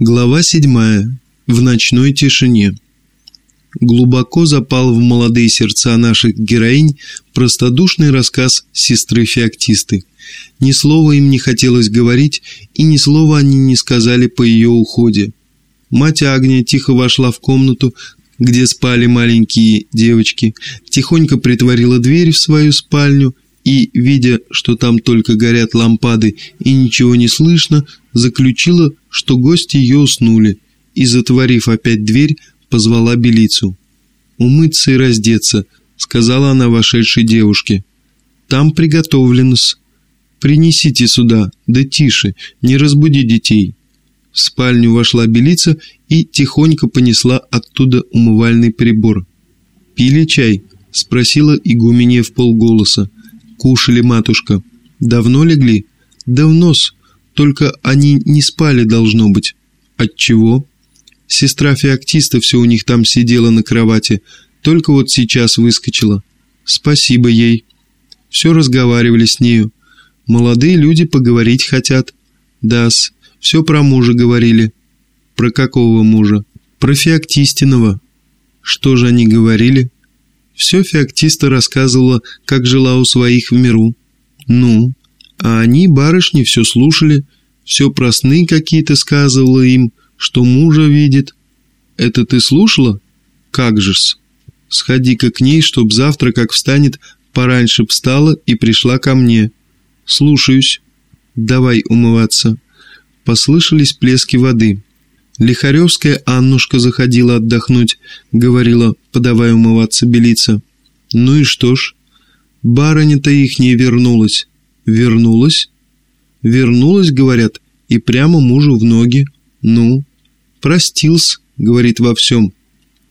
Глава седьмая. В ночной тишине. Глубоко запал в молодые сердца наших героинь простодушный рассказ сестры Феоктисты. Ни слова им не хотелось говорить, и ни слова они не сказали по ее уходе. Мать Агния тихо вошла в комнату, где спали маленькие девочки, тихонько притворила дверь в свою спальню и, видя, что там только горят лампады и ничего не слышно, заключила, что гости ее уснули, и, затворив опять дверь, позвала Белицу. «Умыться и раздеться», — сказала она вошедшей девушке. «Там приготовлено-с. Принесите сюда, да тише, не разбуди детей». В спальню вошла Белица и тихонько понесла оттуда умывальный прибор. «Пили чай?» — спросила игуменья в полголоса. «Кушали, матушка. Давно легли?» «Давно-с. Только они не спали, должно быть». «Отчего?» Сестра Феоктиста все у них там сидела на кровати, только вот сейчас выскочила. Спасибо ей. Все разговаривали с нею. Молодые люди поговорить хотят. Дас, все про мужа говорили. Про какого мужа? Про Феоктистиного. Что же они говорили? Все Феоктиста рассказывала, как жила у своих в миру. Ну, а они, барышни, все слушали, все про какие-то сказывала им, что мужа видит. Это ты слушала? Как же-с. Сходи-ка к ней, чтоб завтра, как встанет, пораньше встала и пришла ко мне. Слушаюсь. Давай умываться. Послышались плески воды. Лихаревская Аннушка заходила отдохнуть, говорила, подавай умываться белиться. Ну и что ж? Барыня-то их не вернулась. Вернулась? Вернулась, говорят, и прямо мужу в ноги. Ну, простился, говорит во всем.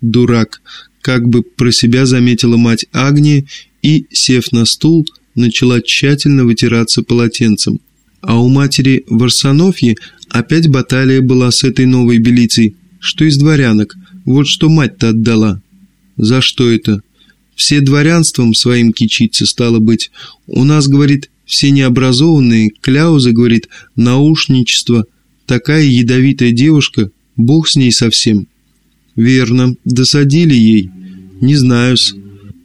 Дурак, как бы про себя заметила мать Агния и, сев на стул, начала тщательно вытираться полотенцем. А у матери в Арсенофье опять баталия была с этой новой белицей, что из дворянок, вот что мать-то отдала. За что это? Все дворянством своим кичиться стало быть. У нас, говорит, все необразованные, кляузы, говорит, наушничество. Такая ядовитая девушка, бог с ней совсем. Верно, досадили ей. Не знаю-с.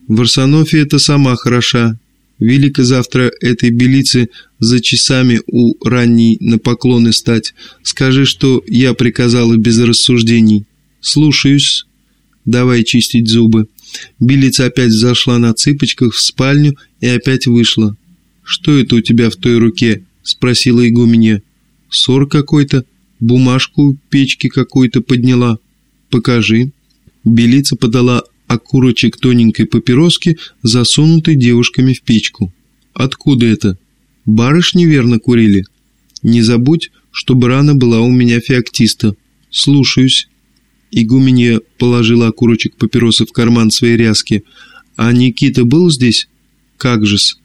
В Арсенофе это сама хороша. Велико завтра этой белице за часами у ранней на поклоны стать. Скажи, что я приказала без рассуждений. Слушаюсь. Давай чистить зубы. Белица опять зашла на цыпочках в спальню и опять вышла. «Что это у тебя в той руке?» – спросила игуменья. «Ссор какой-то, бумажку печки какую-то подняла. Покажи». Белица подала окурочек тоненькой папироски, засунутой девушками в печку. «Откуда это?» «Барышни верно курили?» «Не забудь, чтобы рана была у меня феоктиста. Слушаюсь». Игуменья положила окурочек папиросы в карман своей ряски. «А Никита был здесь?» «Как же-с?»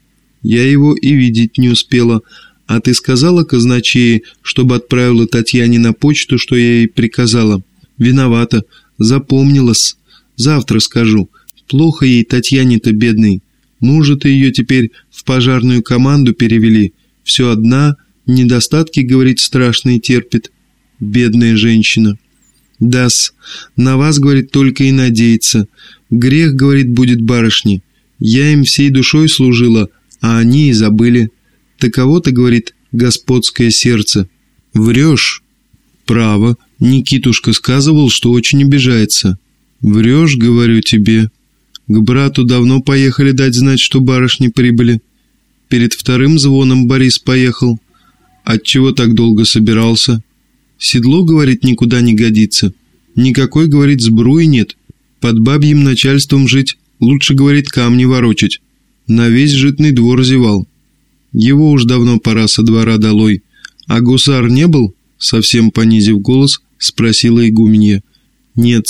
Я его и видеть не успела. А ты сказала казначее, чтобы отправила Татьяне на почту, что я ей приказала? Виновата. Запомнилась. Завтра скажу. Плохо ей Татьяне-то бедной. Мужа-то ее теперь в пожарную команду перевели. Все одна, недостатки, говорит, страшные терпит. Бедная женщина. Дас, на вас, говорит, только и надеяться. Грех, говорит, будет барышни. Я им всей душой служила, а они и забыли. Таково-то, говорит, господское сердце. Врешь. Право, Никитушка сказывал, что очень обижается. Врешь, говорю тебе. К брату давно поехали дать знать, что барышни прибыли. Перед вторым звоном Борис поехал. Отчего так долго собирался? Седло, говорит, никуда не годится. Никакой, говорит, сбруи нет. Под бабьим начальством жить, лучше, говорит, камни ворочать на весь житный двор зевал. Его уж давно пора со двора долой. А гусар не был? Совсем понизив голос, спросила игуменья. Нет,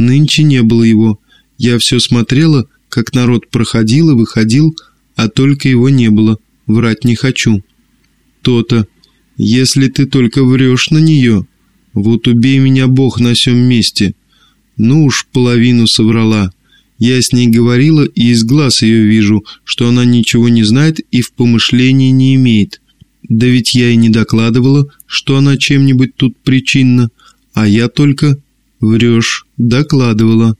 нынче не было его. Я все смотрела, как народ проходил и выходил, а только его не было. Врать не хочу. То-то. Если ты только врешь на нее, вот убей меня Бог на сём месте. Ну уж половину соврала. Я с ней говорила и из глаз ее вижу, что она ничего не знает и в помышлении не имеет. Да ведь я и не докладывала, что она чем-нибудь тут причинна, а я только... Врешь, докладывала.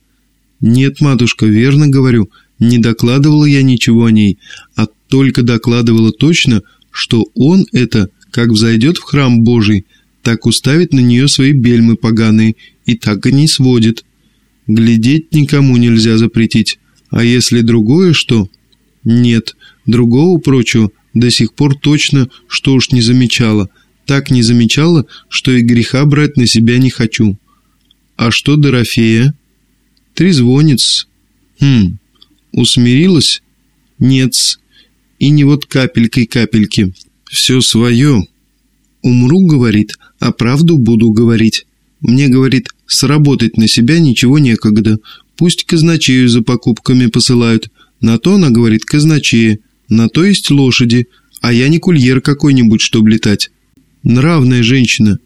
Нет, матушка, верно говорю, не докладывала я ничего о ней, а только докладывала точно, что он это, как взойдет в храм Божий, так уставит на нее свои бельмы поганые и так и не сводит. Глядеть никому нельзя запретить, а если другое что? Нет, другого прочего до сих пор точно, что уж не замечала. Так не замечала, что и греха брать на себя не хочу. А что Дорофея? Трезвонец. Хм, усмирилась? Нет, и не вот капелькой-капельки. Все свое. Умру, говорит, а правду буду говорить. Мне, говорит, сработать на себя ничего некогда. Пусть казначею за покупками посылают. На то она говорит казначея, на то есть лошади, а я не кульер какой-нибудь, чтоб летать. Нравная женщина.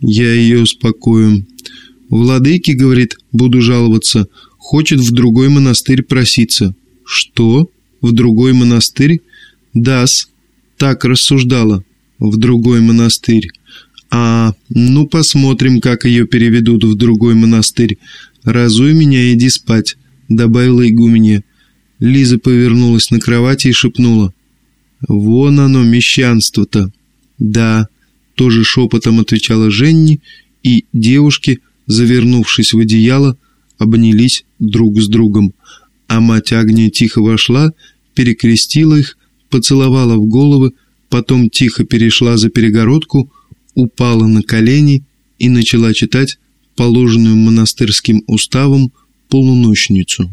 Я ее успокою. Владыке, говорит, буду жаловаться, хочет в другой монастырь проситься. Что? В другой монастырь? Дас. Так рассуждала. В другой монастырь. А, ну посмотрим, как ее переведут в другой монастырь. Разуй меня, иди спать, добавила игуменья. Лиза повернулась на кровати и шепнула. «Вон оно, мещанство-то!» «Да», — тоже шепотом отвечала Женни, и девушки, завернувшись в одеяло, обнялись друг с другом, а мать Агния тихо вошла, перекрестила их, поцеловала в головы, потом тихо перешла за перегородку, упала на колени и начала читать положенную монастырским уставом полуночницу.